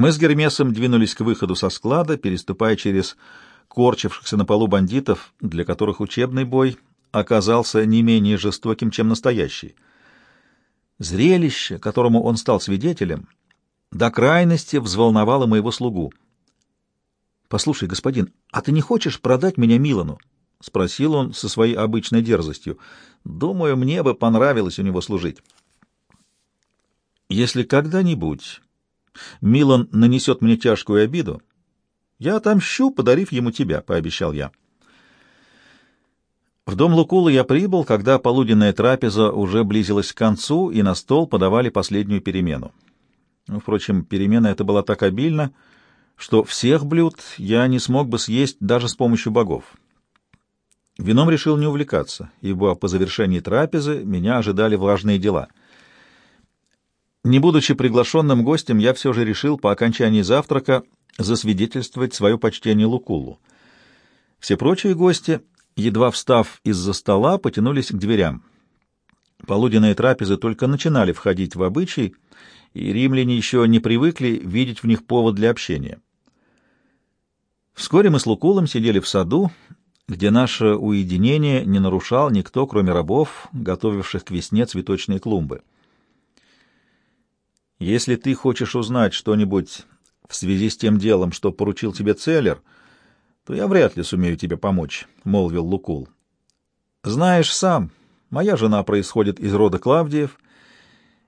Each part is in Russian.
Мы с Гермесом двинулись к выходу со склада, переступая через корчившихся на полу бандитов, для которых учебный бой оказался не менее жестоким, чем настоящий. Зрелище, которому он стал свидетелем, до крайности взволновало моего слугу. «Послушай, господин, а ты не хочешь продать меня Милану?» — спросил он со своей обычной дерзостью. «Думаю, мне бы понравилось у него служить». «Если когда-нибудь Милан нанесет мне тяжкую обиду, я отомщу, подарив ему тебя», — пообещал я. В дом Лукула я прибыл, когда полуденная трапеза уже близилась к концу, и на стол подавали последнюю перемену. Впрочем, перемена эта была так обильна, что всех блюд я не смог бы съесть даже с помощью богов. Вином решил не увлекаться, ибо по завершении трапезы меня ожидали важные дела. Не будучи приглашенным гостем, я все же решил по окончании завтрака засвидетельствовать свое почтение Лукулу. Все прочие гости, едва встав из-за стола, потянулись к дверям. Полуденные трапезы только начинали входить в обычай, и римляне еще не привыкли видеть в них повод для общения. Вскоре мы с Лукулом сидели в саду, где наше уединение не нарушал никто, кроме рабов, готовивших к весне цветочные клумбы. Если ты хочешь узнать что-нибудь в связи с тем делом, что поручил тебе Целлер, то я вряд ли сумею тебе помочь, — молвил Лукул. Знаешь сам, моя жена происходит из рода Клавдиев,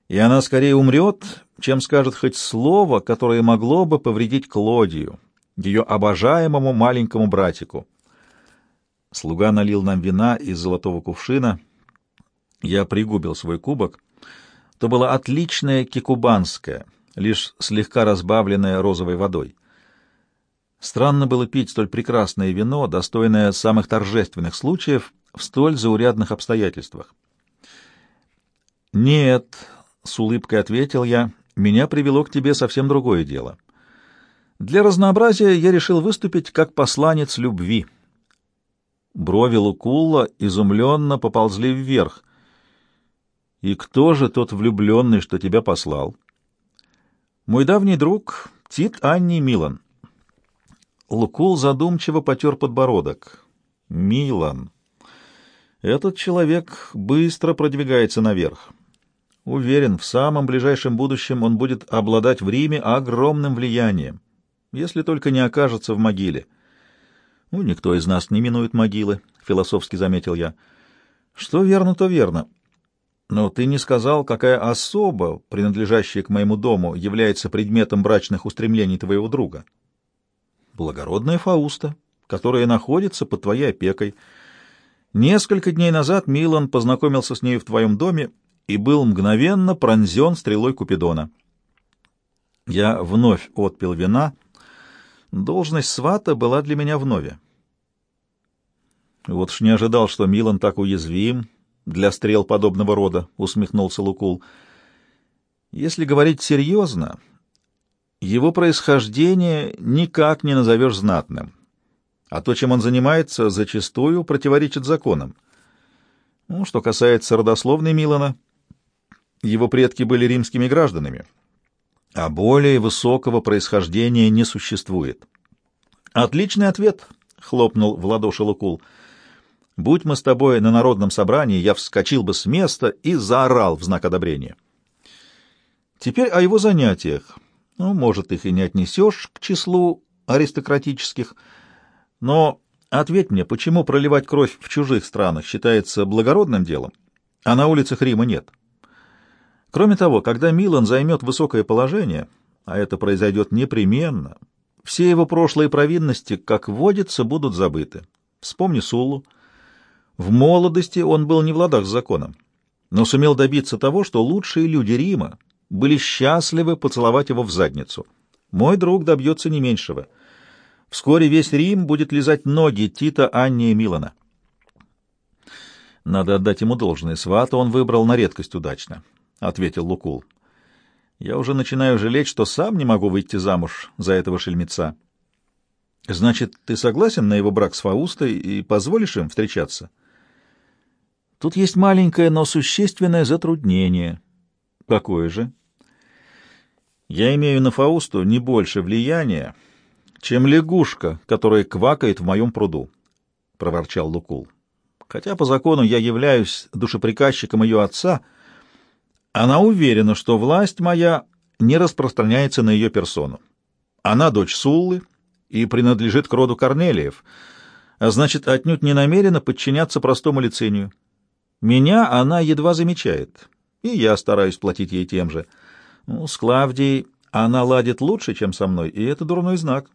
и она скорее умрет, чем скажет хоть слово, которое могло бы повредить Клодию, ее обожаемому маленькому братику. Слуга налил нам вина из золотого кувшина. Я пригубил свой кубок. То было отличное кикубанское, лишь слегка разбавленное розовой водой. Странно было пить столь прекрасное вино, достойное самых торжественных случаев, в столь заурядных обстоятельствах. «Нет», — с улыбкой ответил я, — «меня привело к тебе совсем другое дело. Для разнообразия я решил выступить как посланец любви». Брови Лукулла изумленно поползли вверх. «И кто же тот влюбленный, что тебя послал?» «Мой давний друг Тит Анни Милан». Лукул задумчиво потер подбородок. «Милан. Этот человек быстро продвигается наверх. Уверен, в самом ближайшем будущем он будет обладать в Риме огромным влиянием, если только не окажется в могиле». «Ну, никто из нас не минует могилы», — философски заметил я. «Что верно, то верно. Но ты не сказал, какая особа, принадлежащая к моему дому, является предметом брачных устремлений твоего друга». «Благородная Фауста, которая находится под твоей опекой. Несколько дней назад Милан познакомился с ней в твоем доме и был мгновенно пронзен стрелой Купидона». Я вновь отпил вина. Должность свата была для меня вновь. Вот ж не ожидал, что Милан так уязвим для стрел подобного рода, — усмехнулся Лукул. Если говорить серьезно, его происхождение никак не назовешь знатным, а то, чем он занимается, зачастую противоречит законам. Ну, что касается родословной Милана, его предки были римскими гражданами, а более высокого происхождения не существует. «Отличный ответ!» — хлопнул в ладоши Лукул — Будь мы с тобой на народном собрании, я вскочил бы с места и заорал в знак одобрения. Теперь о его занятиях. Ну, может, их и не отнесешь к числу аристократических, но ответь мне, почему проливать кровь в чужих странах считается благородным делом, а на улицах Рима нет? Кроме того, когда Милан займет высокое положение, а это произойдет непременно, все его прошлые провинности, как водится, будут забыты. Вспомни Сулу. В молодости он был не в ладах с законом, но сумел добиться того, что лучшие люди Рима были счастливы поцеловать его в задницу. Мой друг добьется не меньшего. Вскоре весь Рим будет лизать ноги Тита, Анни и Милана. Надо отдать ему должное. Свата он выбрал на редкость удачно, — ответил Лукул. Я уже начинаю жалеть, что сам не могу выйти замуж за этого шельмеца. Значит, ты согласен на его брак с Фаустой и позволишь им встречаться? — Тут есть маленькое, но существенное затруднение. Какое же? Я имею на Фаусту не больше влияния, чем лягушка, которая квакает в моем пруду, — проворчал Лукул. Хотя по закону я являюсь душеприказчиком ее отца, она уверена, что власть моя не распространяется на ее персону. Она дочь Суллы и принадлежит к роду Корнелиев, а значит, отнюдь не намерена подчиняться простому лицению. Меня она едва замечает, и я стараюсь платить ей тем же. Ну, с Клавдией она ладит лучше, чем со мной, и это дурной знак.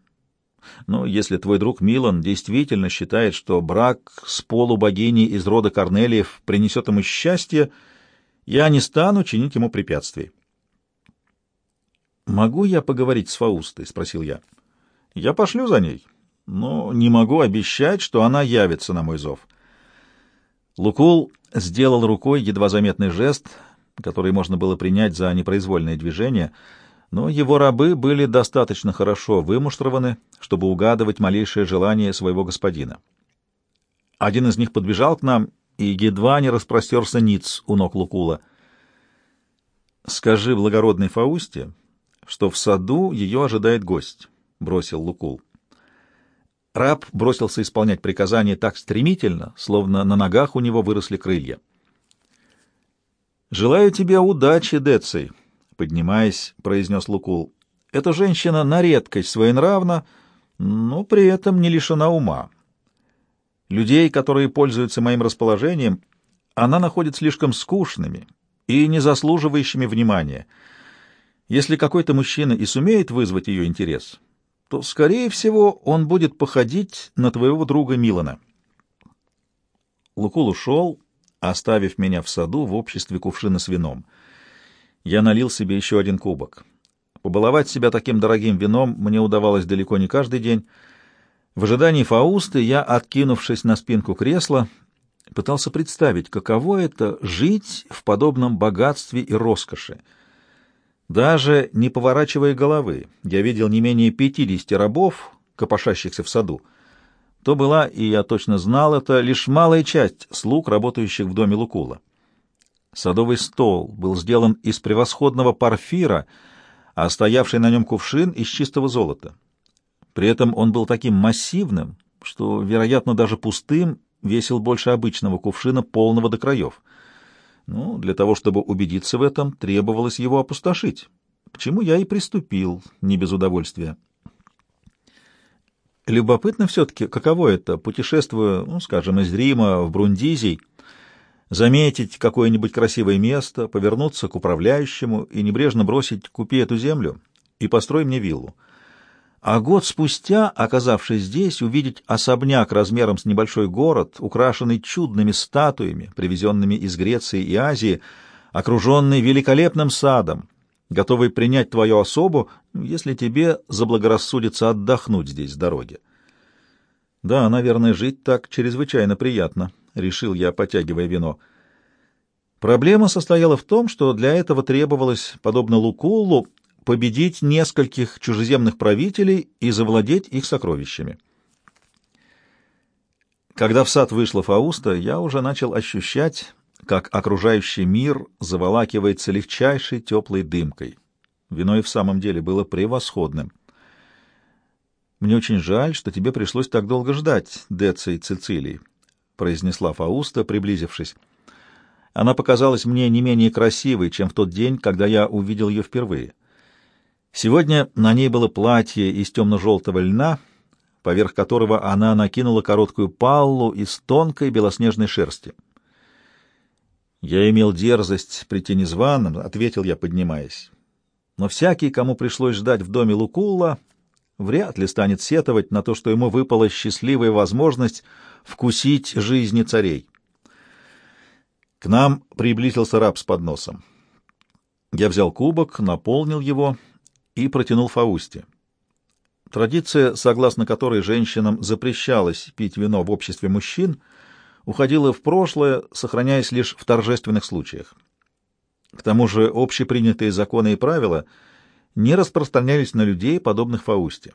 Но если твой друг Милан действительно считает, что брак с полубогиней из рода Корнелиев принесет ему счастье, я не стану чинить ему препятствий. «Могу я поговорить с Фаустой?» — спросил я. «Я пошлю за ней, но не могу обещать, что она явится на мой зов». Лукул сделал рукой едва заметный жест, который можно было принять за непроизвольное движение — но его рабы были достаточно хорошо вымуштрованы, чтобы угадывать малейшее желание своего господина. Один из них подбежал к нам и едва не распростерся ниц у ног Лукула. «Скажи благородной Фаусте, что в саду ее ожидает гость», — бросил Лукул. Раб бросился исполнять приказание так стремительно, словно на ногах у него выросли крылья. «Желаю тебе удачи, Деций», поднимаясь, произнес Лукул. Эта женщина на редкость своенравна, но при этом не лишена ума. Людей, которые пользуются моим расположением, она находит слишком скучными и не заслуживающими внимания. Если какой-то мужчина и сумеет вызвать ее интерес, то, скорее всего, он будет походить на твоего друга Милана. Лукул ушел, оставив меня в саду в обществе кувшина с вином — я налил себе еще один кубок. Побаловать себя таким дорогим вином мне удавалось далеко не каждый день. В ожидании Фаусты я, откинувшись на спинку кресла, пытался представить, каково это — жить в подобном богатстве и роскоши. Даже не поворачивая головы, я видел не менее пятидесяти рабов, копошащихся в саду. То была, и я точно знал это, лишь малая часть слуг, работающих в доме Лукула. Садовый стол был сделан из превосходного парфира, а стоявший на нем кувшин — из чистого золота. При этом он был таким массивным, что, вероятно, даже пустым весил больше обычного кувшина, полного до краев. Ну, для того, чтобы убедиться в этом, требовалось его опустошить, к чему я и приступил, не без удовольствия. Любопытно все-таки, каково это, путешествуя, ну, скажем, из Рима в Брундизий, заметить какое-нибудь красивое место, повернуться к управляющему и небрежно бросить «купи эту землю и построй мне виллу». А год спустя, оказавшись здесь, увидеть особняк размером с небольшой город, украшенный чудными статуями, привезенными из Греции и Азии, окруженный великолепным садом, готовый принять твою особу, если тебе заблагорассудится отдохнуть здесь с дороги. Да, наверное, жить так чрезвычайно приятно, — решил я, потягивая вино. Проблема состояла в том, что для этого требовалось, подобно Лукуллу, победить нескольких чужеземных правителей и завладеть их сокровищами. Когда в сад вышла Фауста, я уже начал ощущать, как окружающий мир заволакивается легчайшей теплой дымкой. Вино и в самом деле было превосходным. «Мне очень жаль, что тебе пришлось так долго ждать, Деций Цицилий», произнесла Фауста, приблизившись. Она показалась мне не менее красивой, чем в тот день, когда я увидел ее впервые. Сегодня на ней было платье из темно-желтого льна, поверх которого она накинула короткую паллу из тонкой белоснежной шерсти. «Я имел дерзость прийти незваным», — ответил я, поднимаясь. «Но всякий, кому пришлось ждать в доме Лукулла, вряд ли станет сетовать на то, что ему выпала счастливая возможность вкусить жизни царей. К нам приблизился раб с подносом. Я взял кубок, наполнил его и протянул Фаусте. Традиция, согласно которой женщинам запрещалось пить вино в обществе мужчин, уходила в прошлое, сохраняясь лишь в торжественных случаях. К тому же общепринятые законы и правила не распространялись на людей, подобных Фаусте.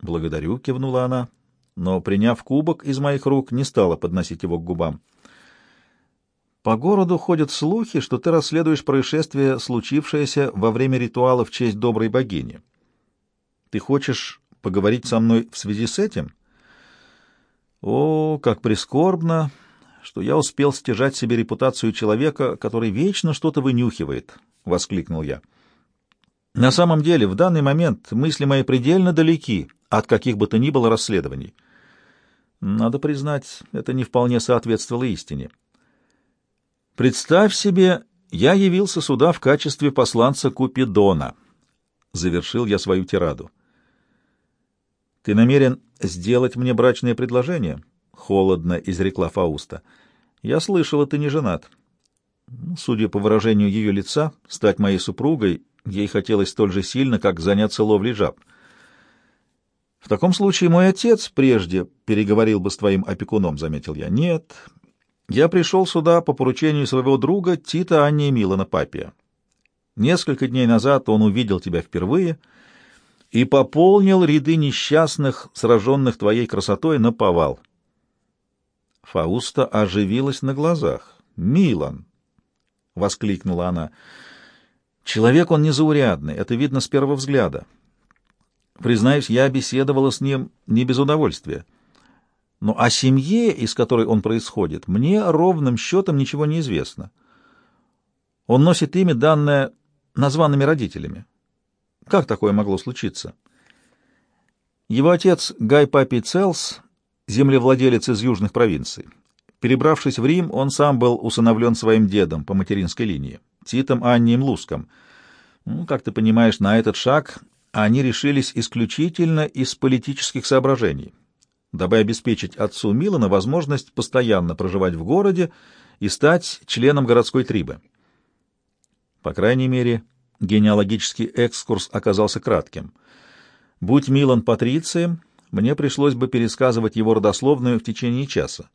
«Благодарю», — кивнула она, но, приняв кубок из моих рук, не стала подносить его к губам. По городу ходят слухи, что ты расследуешь происшествие, случившееся во время ритуала в честь доброй богини. Ты хочешь поговорить со мной в связи с этим? О, как прискорбно, что я успел стяжать себе репутацию человека, который вечно что-то вынюхивает, — воскликнул я. На самом деле, в данный момент мысли мои предельно далеки от каких бы то ни было расследований. Надо признать, это не вполне соответствовало истине. Представь себе, я явился сюда в качестве посланца Купидона. Завершил я свою тираду. Ты намерен сделать мне брачное предложение? Холодно изрекла Фауста. Я слышала, ты не женат. Судя по выражению ее лица, стать моей супругой ей хотелось столь же сильно, как заняться ловлей жаб. В таком случае мой отец прежде переговорил бы с твоим опекуном, заметил я. Нет, я пришел сюда по поручению своего друга Тита Анни Милана Папия. Несколько дней назад он увидел тебя впервые и пополнил ряды несчастных, сраженных твоей красотой, на повал. Фауста оживилась на глазах. «Милан!» — воскликнула она. «Человек он незаурядный, это видно с первого взгляда. Признаюсь, я беседовала с ним не без удовольствия. Но о семье, из которой он происходит, мне ровным счетом ничего не известно. Он носит имя, данное названными родителями. Как такое могло случиться? Его отец Гай Папи Целс, землевладелец из южных провинций. Перебравшись в Рим, он сам был усыновлен своим дедом по материнской линии, Титом Аннием Луском. Ну, как ты понимаешь, на этот шаг они решились исключительно из политических соображений — дабы обеспечить отцу Милана возможность постоянно проживать в городе и стать членом городской трибы. По крайней мере, генеалогический экскурс оказался кратким. Будь Милан патрицием, мне пришлось бы пересказывать его родословную в течение часа.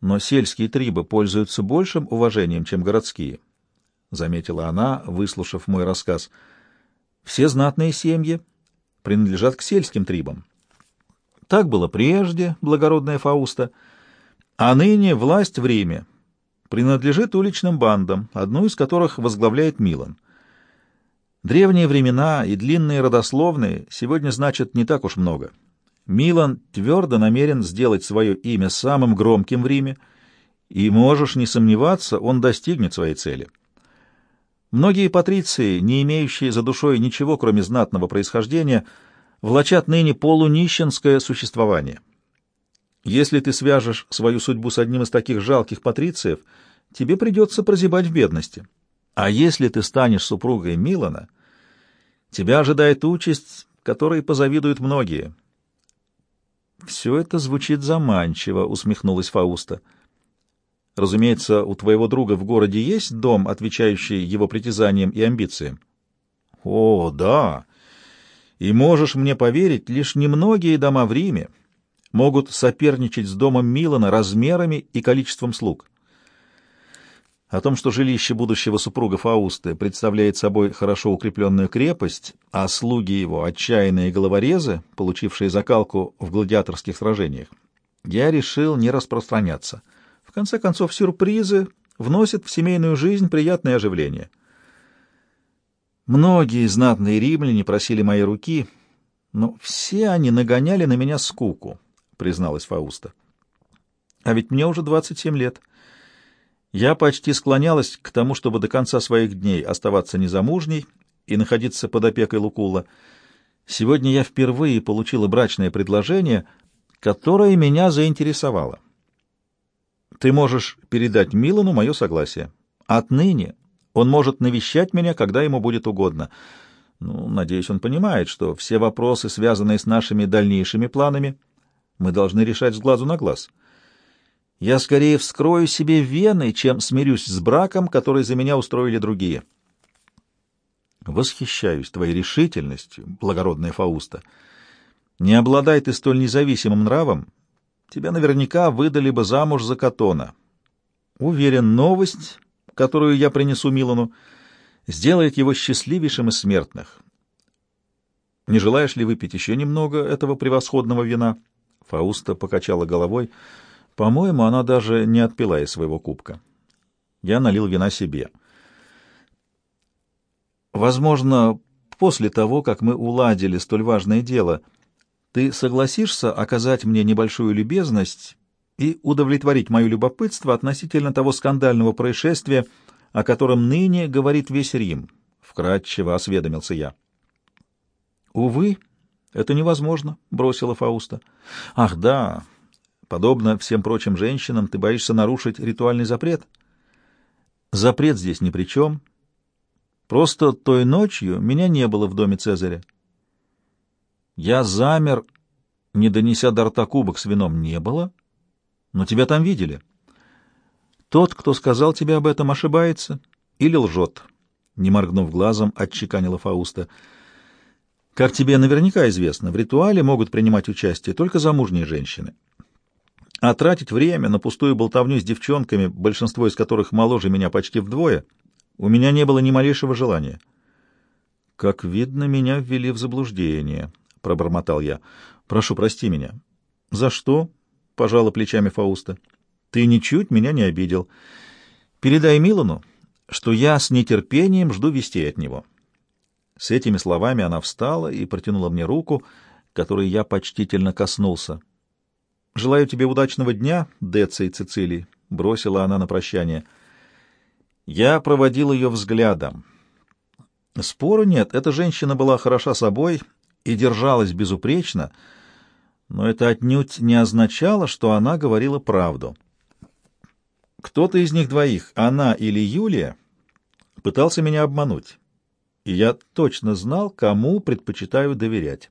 Но сельские трибы пользуются большим уважением, чем городские, — заметила она, выслушав мой рассказ. Все знатные семьи принадлежат к сельским трибам. Так было прежде, благородная Фауста, а ныне власть в Риме принадлежит уличным бандам, одну из которых возглавляет Милан. Древние времена и длинные родословные сегодня значат не так уж много. Милан твердо намерен сделать свое имя самым громким в Риме, и, можешь не сомневаться, он достигнет своей цели. Многие патриции, не имеющие за душой ничего, кроме знатного происхождения, — влачат ныне полунищенское существование. Если ты свяжешь свою судьбу с одним из таких жалких патрициев, тебе придется прозябать в бедности. А если ты станешь супругой Милана, тебя ожидает участь, которой позавидуют многие. «Все это звучит заманчиво», — усмехнулась Фауста. «Разумеется, у твоего друга в городе есть дом, отвечающий его притязаниям и амбициям?» «О, да!» И можешь мне поверить, лишь немногие дома в Риме могут соперничать с домом Милана размерами и количеством слуг. О том, что жилище будущего супруга Фаусты представляет собой хорошо укрепленную крепость, а слуги его — отчаянные головорезы, получившие закалку в гладиаторских сражениях, я решил не распространяться. В конце концов, сюрпризы вносят в семейную жизнь приятное оживление — Многие знатные римляне просили моей руки, но все они нагоняли на меня скуку, призналась Фауста. А ведь мне уже 27 лет. Я почти склонялась к тому, чтобы до конца своих дней оставаться незамужней и находиться под опекой Лукула. Сегодня я впервые получила брачное предложение, которое меня заинтересовало. Ты можешь передать Милану мое согласие. Отныне он может навещать меня, когда ему будет угодно. Ну, надеюсь, он понимает, что все вопросы, связанные с нашими дальнейшими планами, мы должны решать с глазу на глаз. Я скорее вскрою себе вены, чем смирюсь с браком, который за меня устроили другие. Восхищаюсь твоей решительностью, благородная Фауста. Не обладай ты столь независимым нравом, тебя наверняка выдали бы замуж за Катона. Уверен, новость которую я принесу Милану, сделает его счастливейшим из смертных. Не желаешь ли выпить еще немного этого превосходного вина? Фауста покачала головой. По-моему, она даже не отпила из своего кубка. Я налил вина себе. Возможно, после того, как мы уладили столь важное дело, ты согласишься оказать мне небольшую любезность и удовлетворить мое любопытство относительно того скандального происшествия, о котором ныне говорит весь Рим, — вкратчиво осведомился я. — Увы, это невозможно, — бросила Фауста. — Ах, да, подобно всем прочим женщинам, ты боишься нарушить ритуальный запрет? Запрет здесь ни при чем. Просто той ночью меня не было в доме Цезаря. Я замер, не донеся до рта кубок с вином, не было, но тебя там видели. Тот, кто сказал тебе об этом, ошибается или лжет, не моргнув глазом, отчеканила Фауста. Как тебе наверняка известно, в ритуале могут принимать участие только замужние женщины. А тратить время на пустую болтовню с девчонками, большинство из которых моложе меня почти вдвое, у меня не было ни малейшего желания. Как видно, меня ввели в заблуждение, пробормотал я. Прошу, прости меня. За что? Пожала плечами Фауста. Ты ничуть меня не обидел. Передай Милану, что я с нетерпением жду вестей от него. С этими словами она встала и протянула мне руку, которой я почтительно коснулся. «Желаю тебе удачного дня, Деца и Цицилий», — бросила она на прощание. Я проводил ее взглядом. Спору нет, эта женщина была хороша собой и держалась безупречно, — но это отнюдь не означало, что она говорила правду. Кто-то из них двоих, она или Юлия, пытался меня обмануть, и я точно знал, кому предпочитаю доверять.